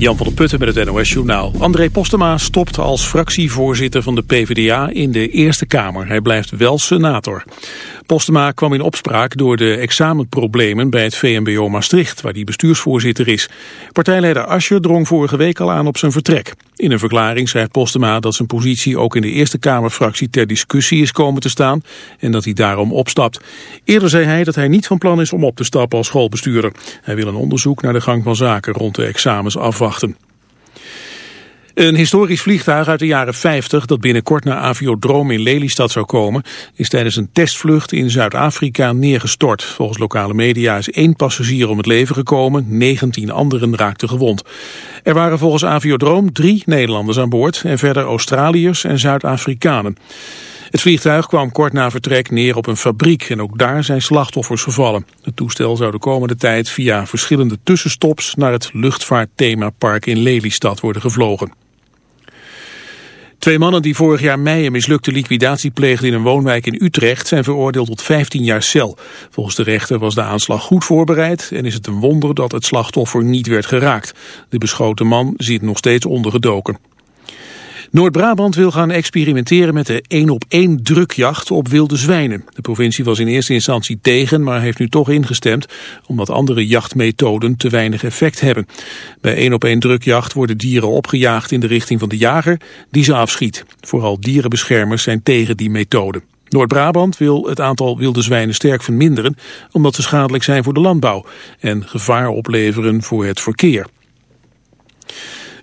Jan van der Putten met het NOS-journaal. André Postema stopt als fractievoorzitter van de PvdA in de Eerste Kamer. Hij blijft wel senator. Postema kwam in opspraak door de examenproblemen bij het VMBO Maastricht, waar hij bestuursvoorzitter is. Partijleider Ascher drong vorige week al aan op zijn vertrek. In een verklaring schrijft Postema dat zijn positie ook in de Eerste Kamerfractie ter discussie is komen te staan en dat hij daarom opstapt. Eerder zei hij dat hij niet van plan is om op te stappen als schoolbestuurder. Hij wil een onderzoek naar de gang van zaken rond de examens afwachten. Een historisch vliegtuig uit de jaren 50 dat binnenkort naar Aviodroom in Lelystad zou komen, is tijdens een testvlucht in Zuid-Afrika neergestort. Volgens lokale media is één passagier om het leven gekomen, 19 anderen raakten gewond. Er waren volgens Aviodroom drie Nederlanders aan boord en verder Australiërs en Zuid-Afrikanen. Het vliegtuig kwam kort na vertrek neer op een fabriek en ook daar zijn slachtoffers gevallen. Het toestel zou de komende tijd via verschillende tussenstops naar het luchtvaartthemapark in Lelystad worden gevlogen. Twee mannen die vorig jaar mei een mislukte liquidatie pleegden in een woonwijk in Utrecht zijn veroordeeld tot 15 jaar cel. Volgens de rechter was de aanslag goed voorbereid en is het een wonder dat het slachtoffer niet werd geraakt. De beschoten man zit nog steeds ondergedoken. Noord-Brabant wil gaan experimenteren met de één-op-één drukjacht op wilde zwijnen. De provincie was in eerste instantie tegen, maar heeft nu toch ingestemd... omdat andere jachtmethoden te weinig effect hebben. Bij één-op-één drukjacht worden dieren opgejaagd in de richting van de jager... die ze afschiet. Vooral dierenbeschermers zijn tegen die methode. Noord-Brabant wil het aantal wilde zwijnen sterk verminderen... omdat ze schadelijk zijn voor de landbouw... en gevaar opleveren voor het verkeer.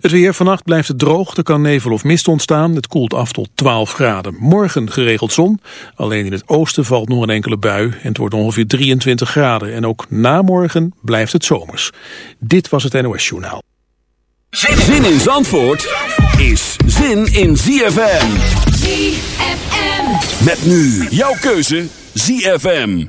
Het weer vannacht blijft het droog, er kan nevel of mist ontstaan. Het koelt af tot 12 graden. Morgen geregeld zon, alleen in het oosten valt nog een enkele bui en het wordt ongeveer 23 graden. En ook na morgen blijft het zomers. Dit was het NOS Journaal. Zin in Zandvoort is zin in ZFM. ZFM. Met nu jouw keuze ZFM.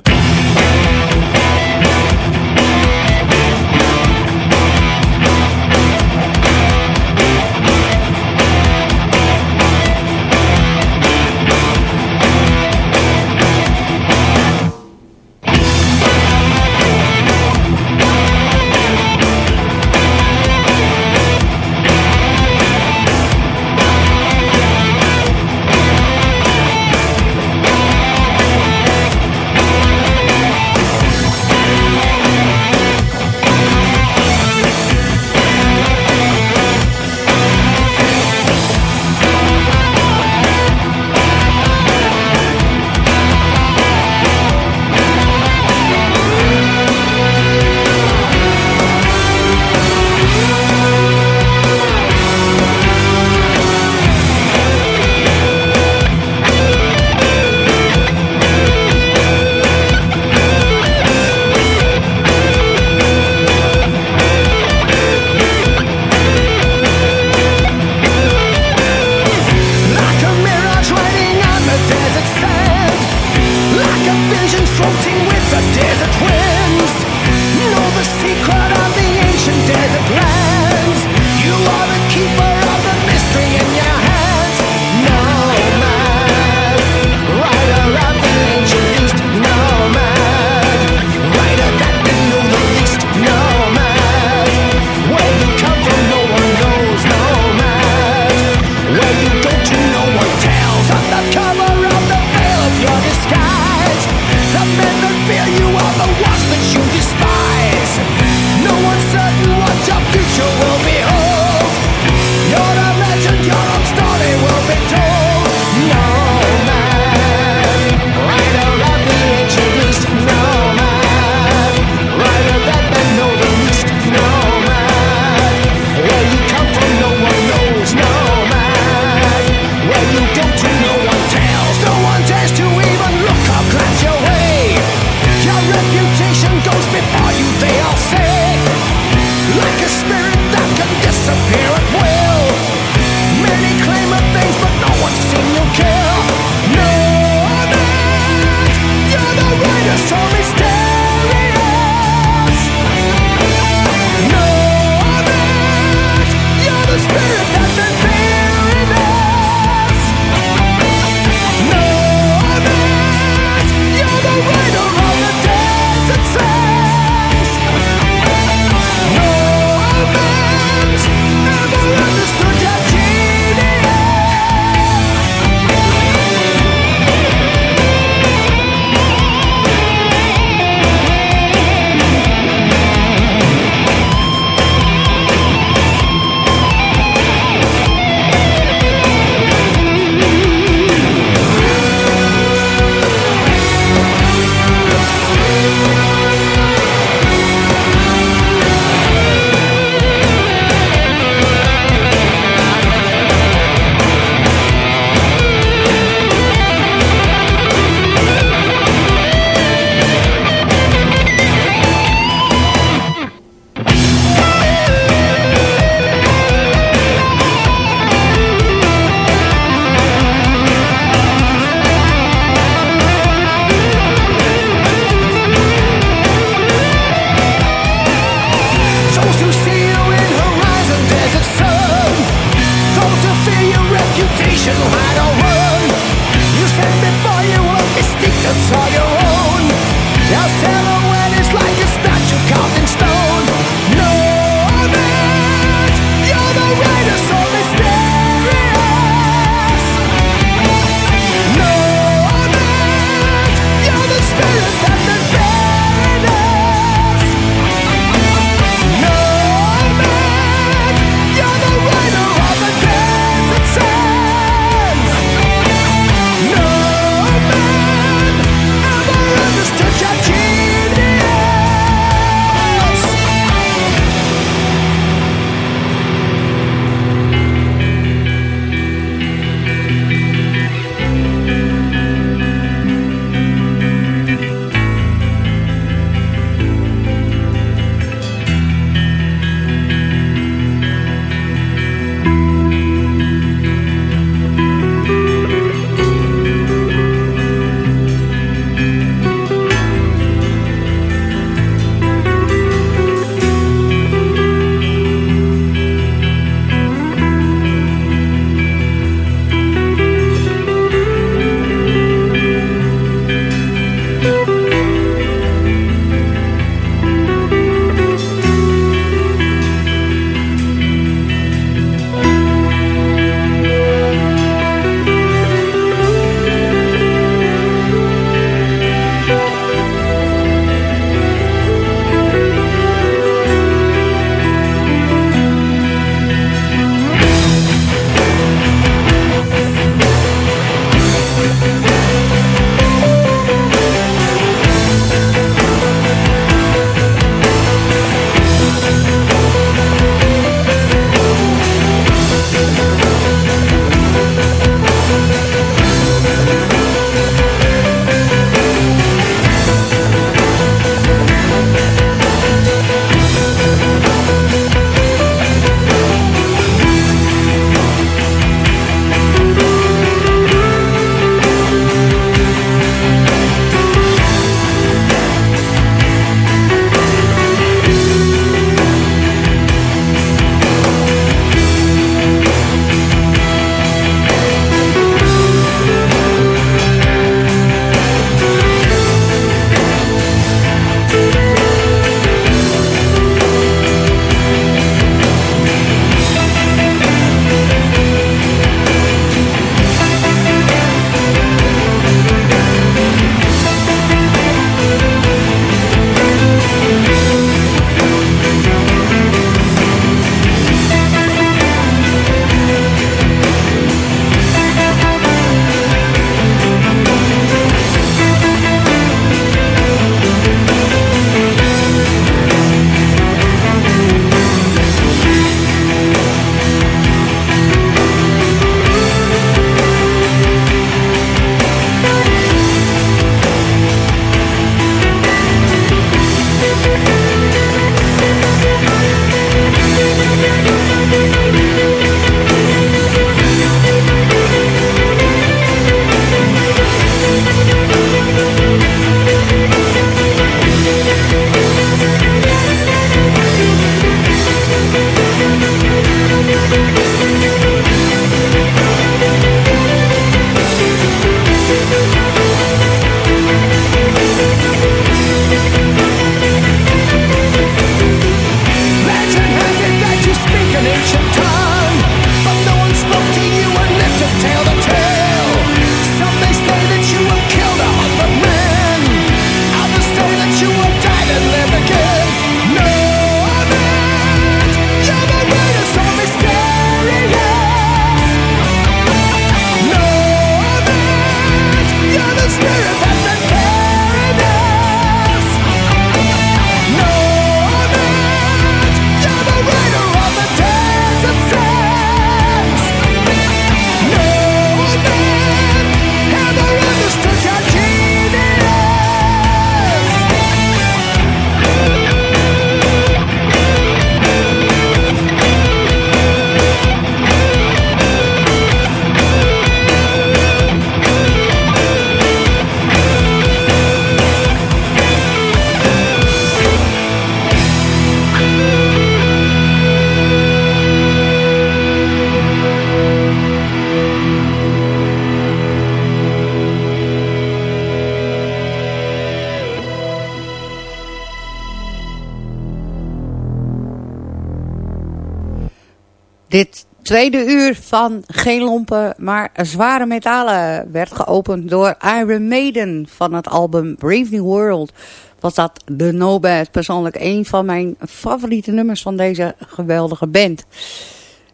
Dit tweede uur van geen lompen, maar zware metalen werd geopend door Iron Maiden van het album Brave New World. Was dat The No persoonlijk een van mijn favoriete nummers van deze geweldige band.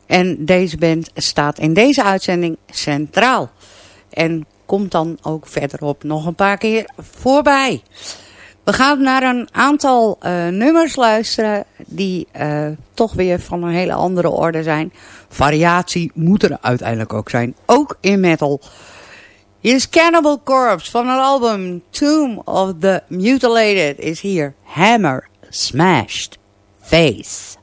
En deze band staat in deze uitzending centraal. En komt dan ook verderop nog een paar keer voorbij. We gaan naar een aantal uh, nummers luisteren die uh, toch weer van een hele andere orde zijn. Variatie moet er uiteindelijk ook zijn, ook in metal. Hier is Cannibal Corpse van het album Tomb of the Mutilated is hier Hammer Smashed Face.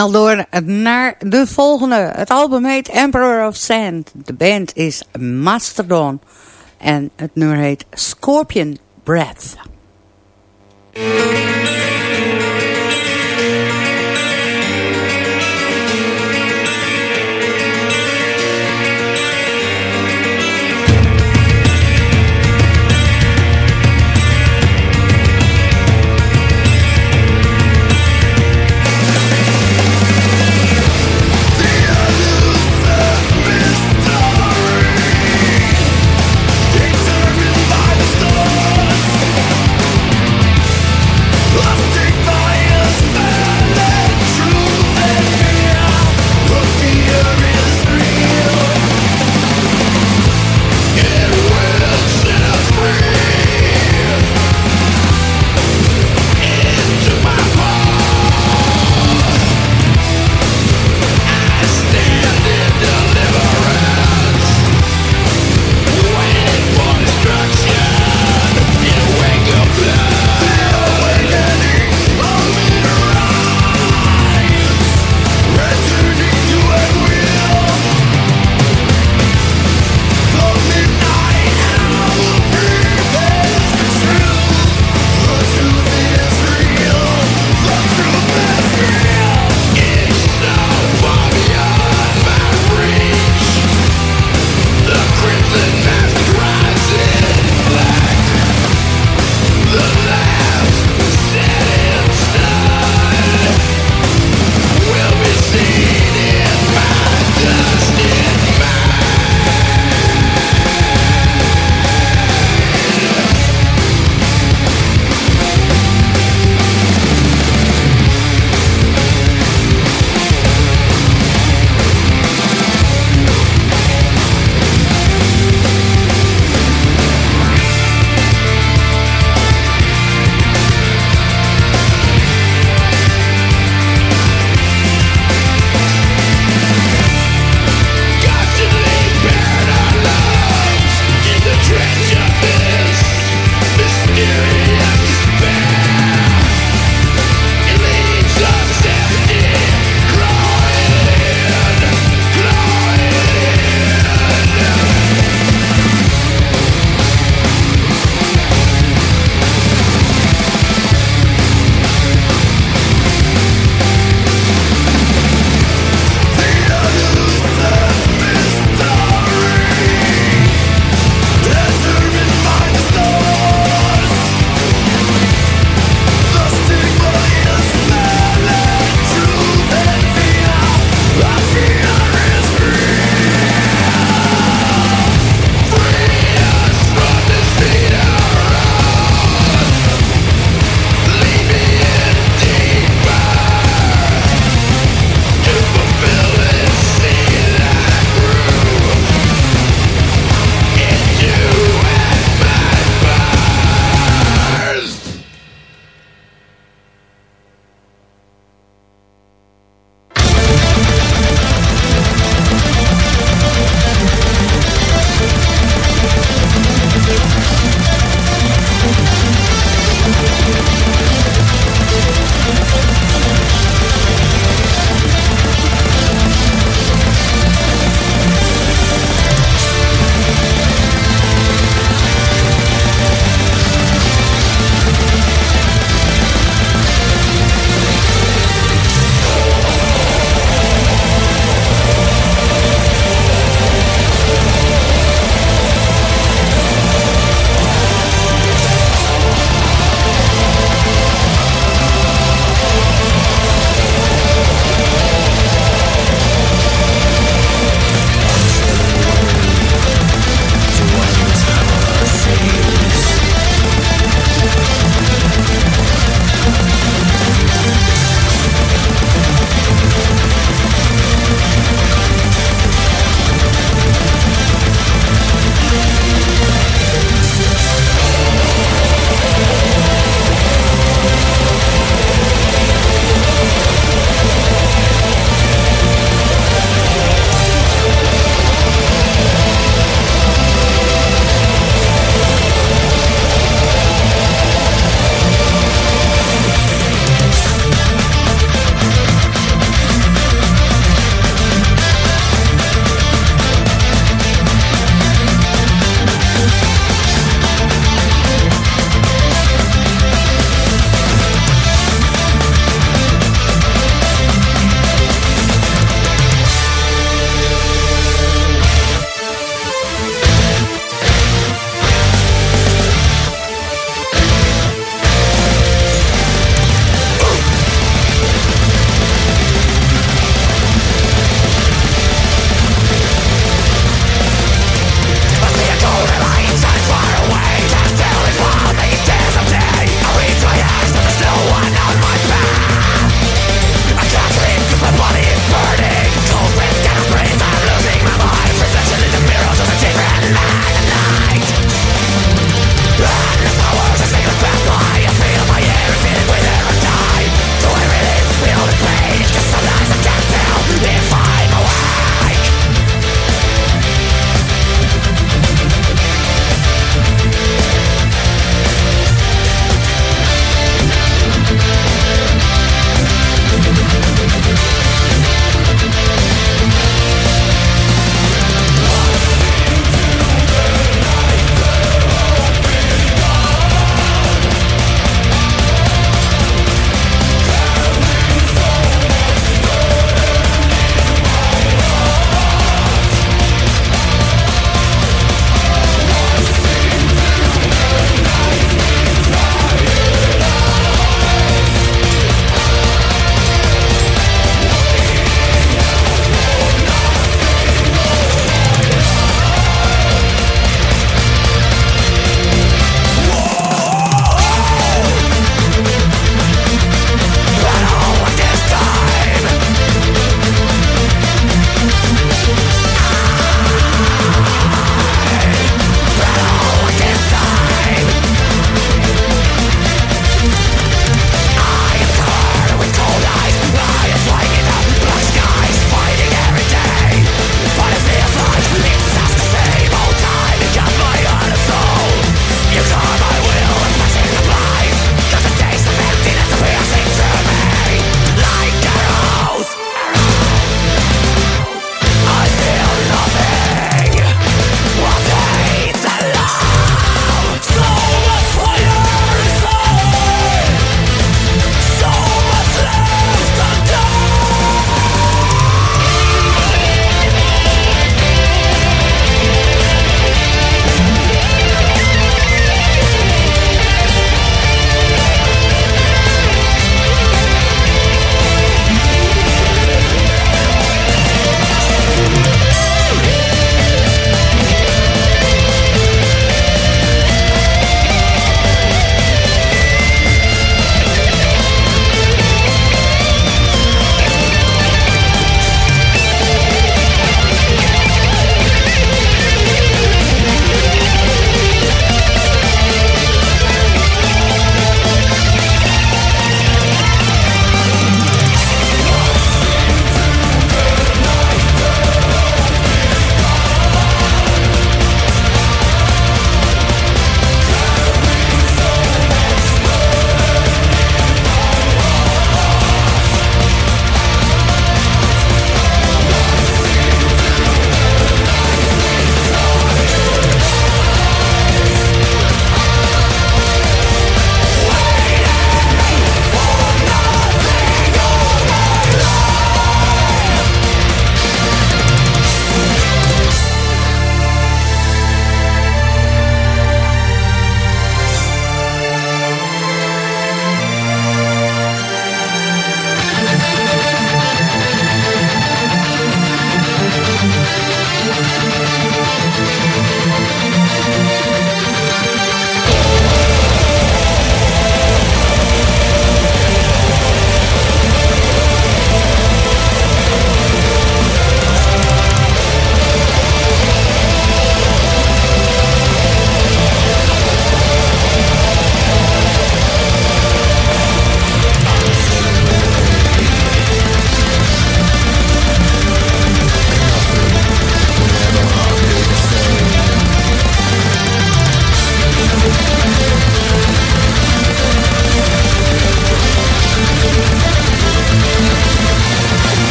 Snel door naar de volgende. Het album heet Emperor of Sand. De band is Mastodon. En het nummer heet Scorpion Breath.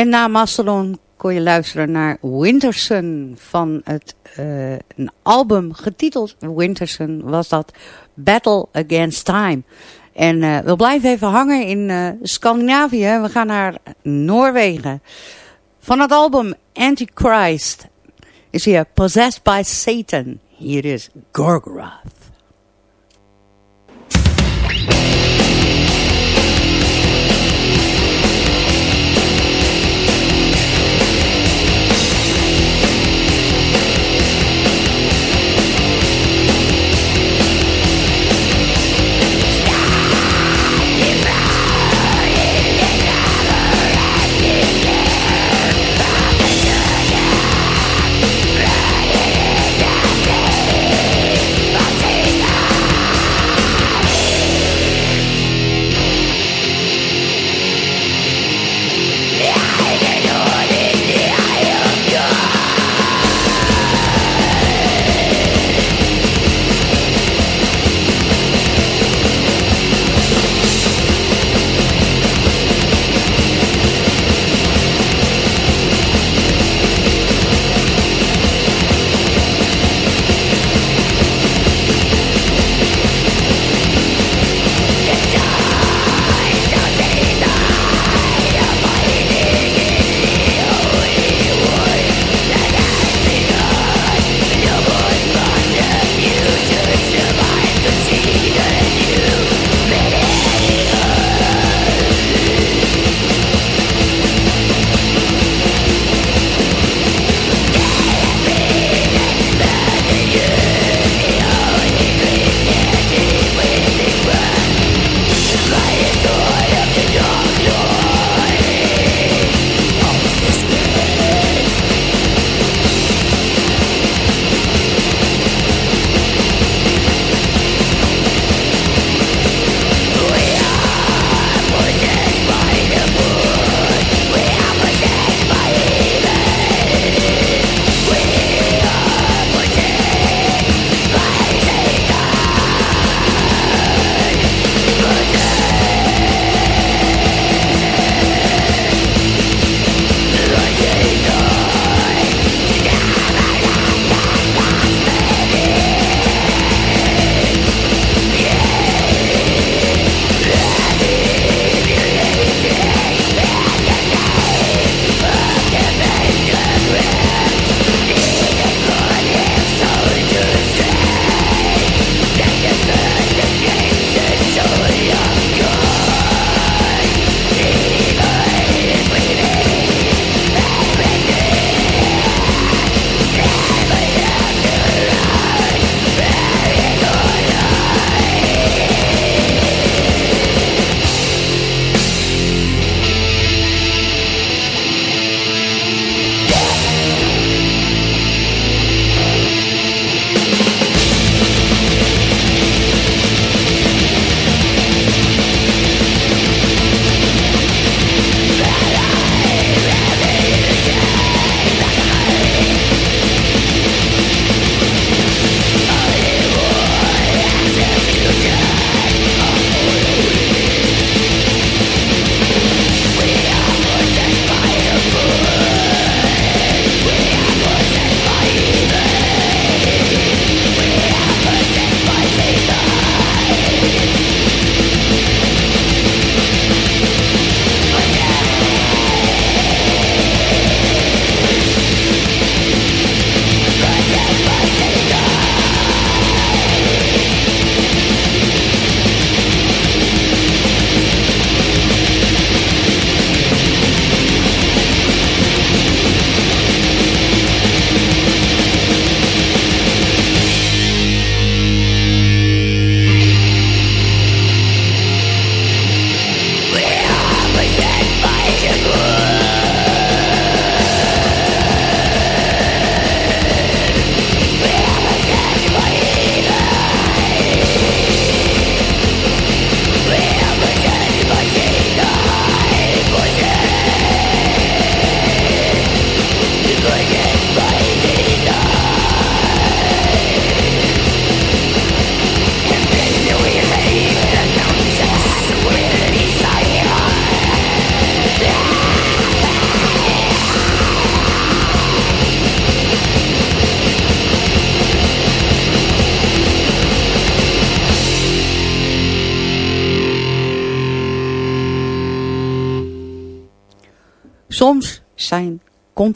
En na Mastodon kon je luisteren naar Winterson van het uh, een album getiteld Winterson was dat Battle Against Time. En uh, we blijven even hangen in uh, Scandinavië. We gaan naar Noorwegen. Van het album Antichrist is hier Possessed by Satan. Hier is Gorgoroth.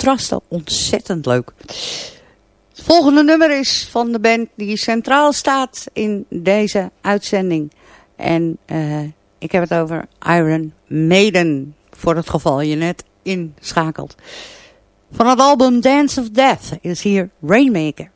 Contrasten ontzettend leuk. Het volgende nummer is van de band die centraal staat in deze uitzending. En uh, ik heb het over Iron Maiden. Voor het geval je net inschakelt. Van het album Dance of Death is hier Rainmaker.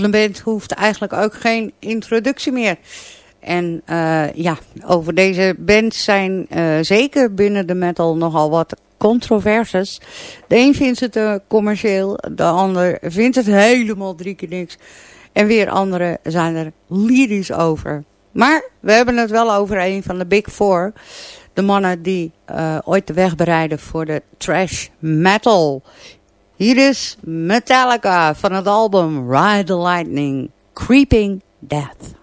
Volgende band hoeft eigenlijk ook geen introductie meer. En uh, ja, over deze band zijn uh, zeker binnen de metal nogal wat controverses. De een vindt het uh, commercieel, de ander vindt het helemaal drie keer niks. En weer anderen zijn er lyrisch over. Maar we hebben het wel over een van de Big Four. De mannen die ooit de weg bereiden voor de trash metal. Hier is Metallica van het album Ride the Lightning, Creeping Death.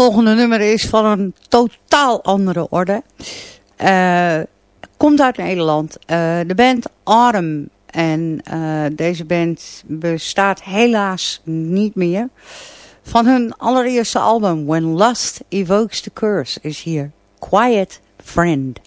Volgende nummer is van een totaal andere orde. Uh, komt uit Nederland. Uh, de band Autumn. En uh, deze band bestaat helaas niet meer. Van hun allereerste album When Lust Evokes the Curse is hier Quiet Friend.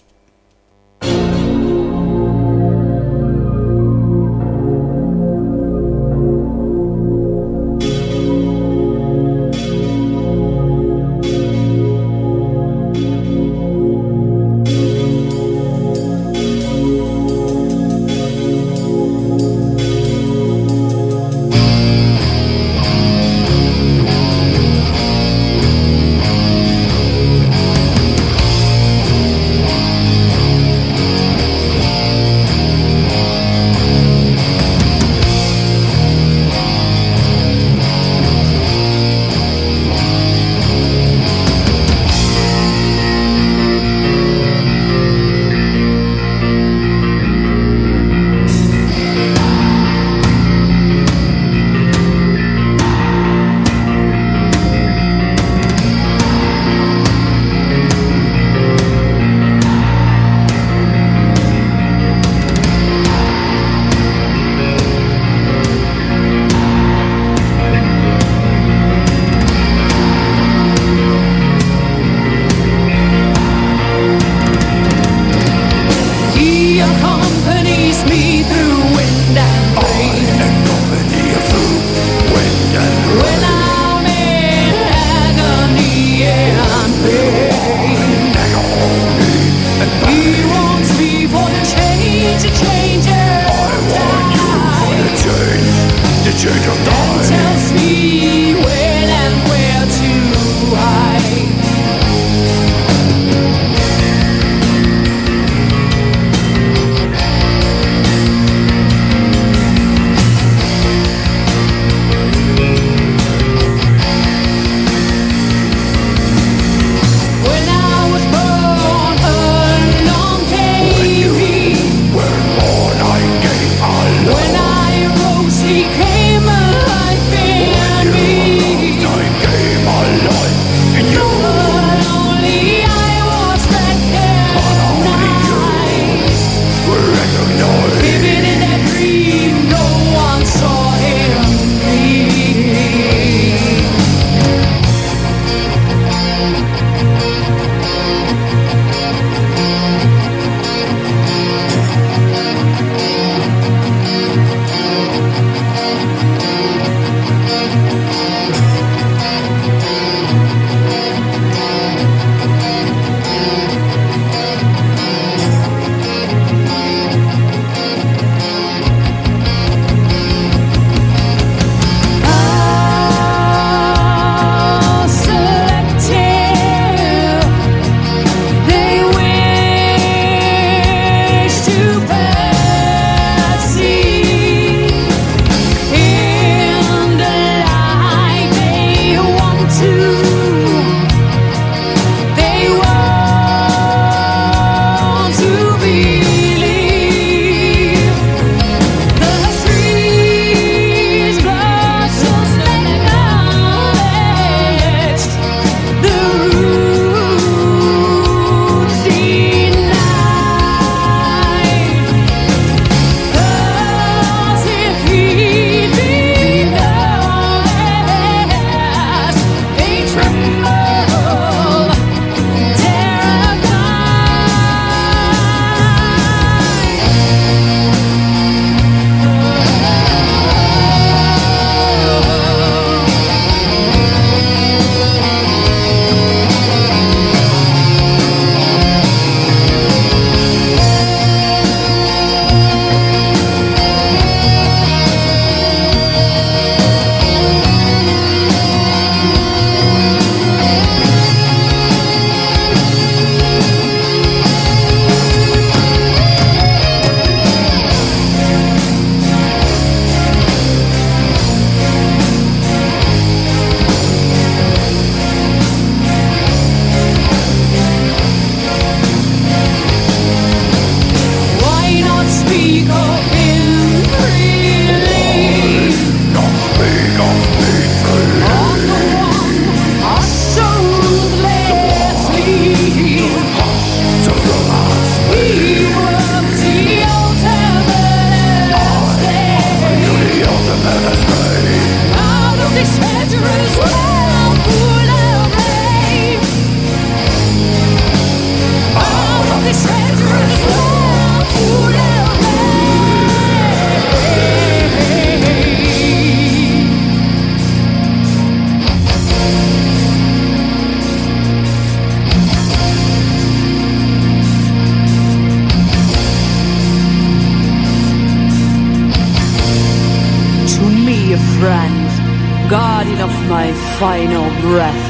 Brand, of my final breath.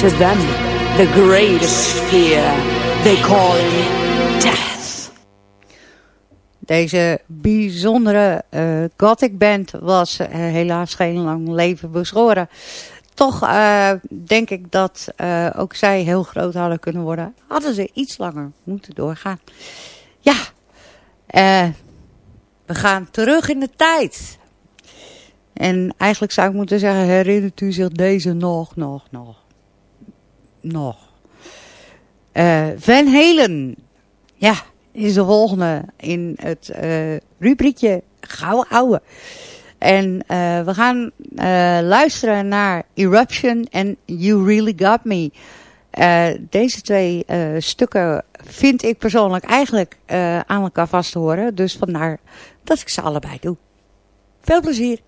To them, the greatest fear, they call him death. Deze bijzondere uh, gothic band was uh, helaas geen lang leven beschoren. Toch uh, denk ik dat ook zij heel groot hadden kunnen worden. Hadden ze iets langer moeten doorgaan. Ja, we gaan terug in de tijd. En eigenlijk zou ik moeten zeggen, herinnert u zich deze nog, nog, nog? Nog. Uh, Van Halen. Ja, is de volgende in het uh, rubriekje Gouden Ouwe. En uh, we gaan luisteren naar Eruption en You Really Got Me. deze twee stukken vind ik persoonlijk eigenlijk aan elkaar vast te horen. Dus vandaar dat ik ze allebei doe. Veel plezier.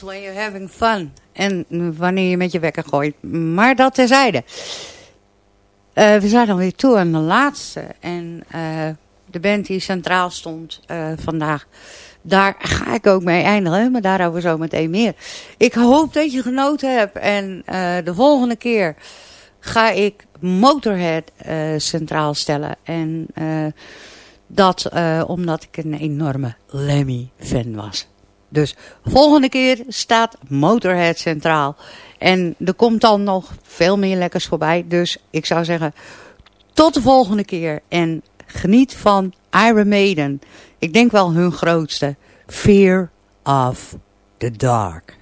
When you're having fun. En wanneer je met je wekker gooit. Maar dat terzijde. Uh, we zijn alweer toe aan de laatste. En uh, de band die centraal stond uh, vandaag. Daar ga ik ook mee eindigen. Maar daarover zo meteen meer. Ik hoop dat je genoten hebt. En de volgende keer ga ik Motorhead centraal stellen. En dat omdat ik een enorme Lemmy-fan was. Dus volgende keer staat Motorhead centraal. En er komt dan nog veel meer lekkers voorbij. Dus ik zou zeggen, tot de volgende keer. En geniet van Iron Maiden. Ik denk wel hun grootste. Fear of the Dark.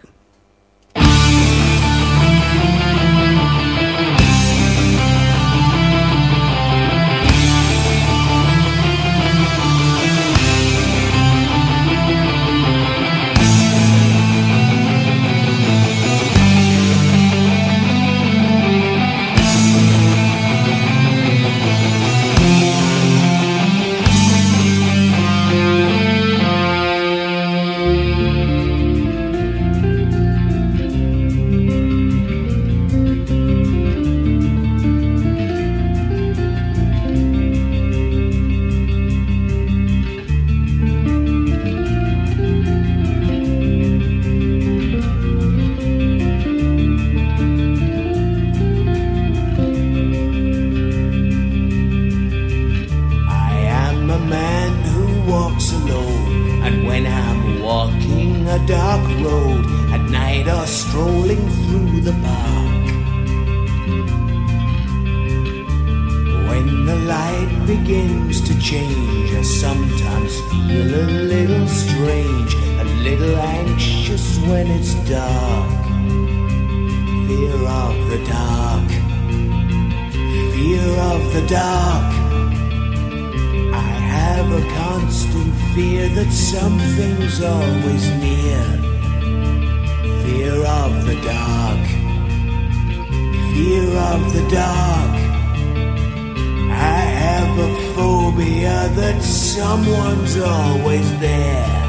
have a constant fear that something's always near. Fear of the dark. Fear of the dark. I have a phobia that someone's always there.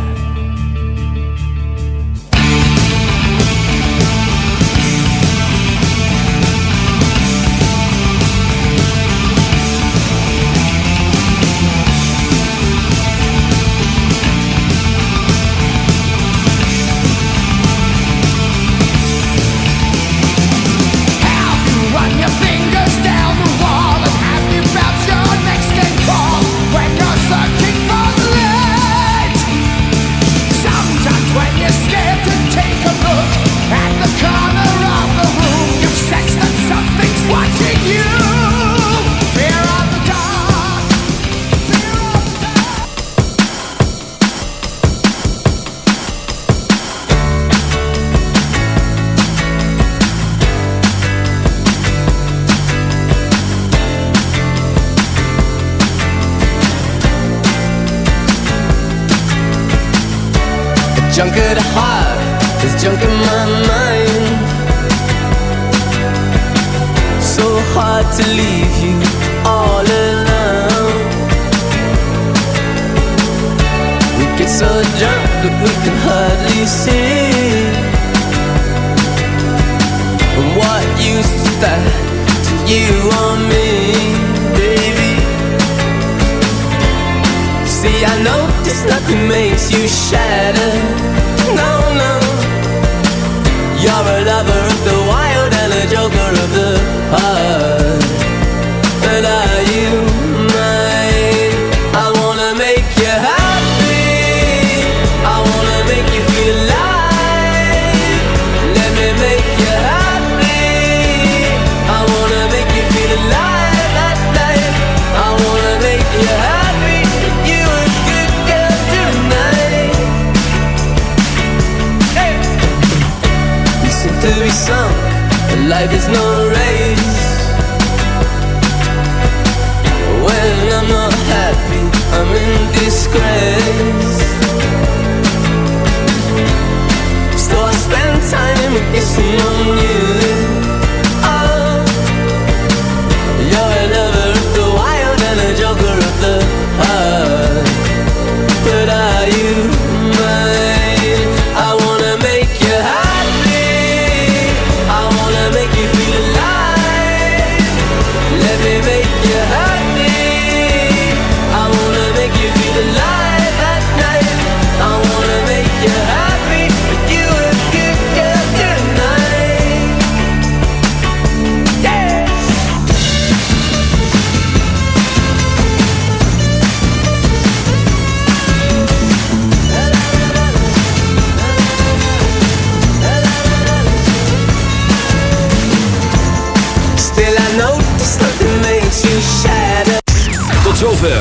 love